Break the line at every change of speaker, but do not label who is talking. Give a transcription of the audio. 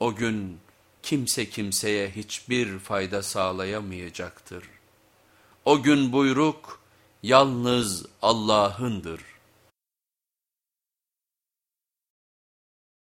O gün kimse kimseye hiçbir fayda sağlayamayacaktır. O gün buyruk yalnız Allah'ındır.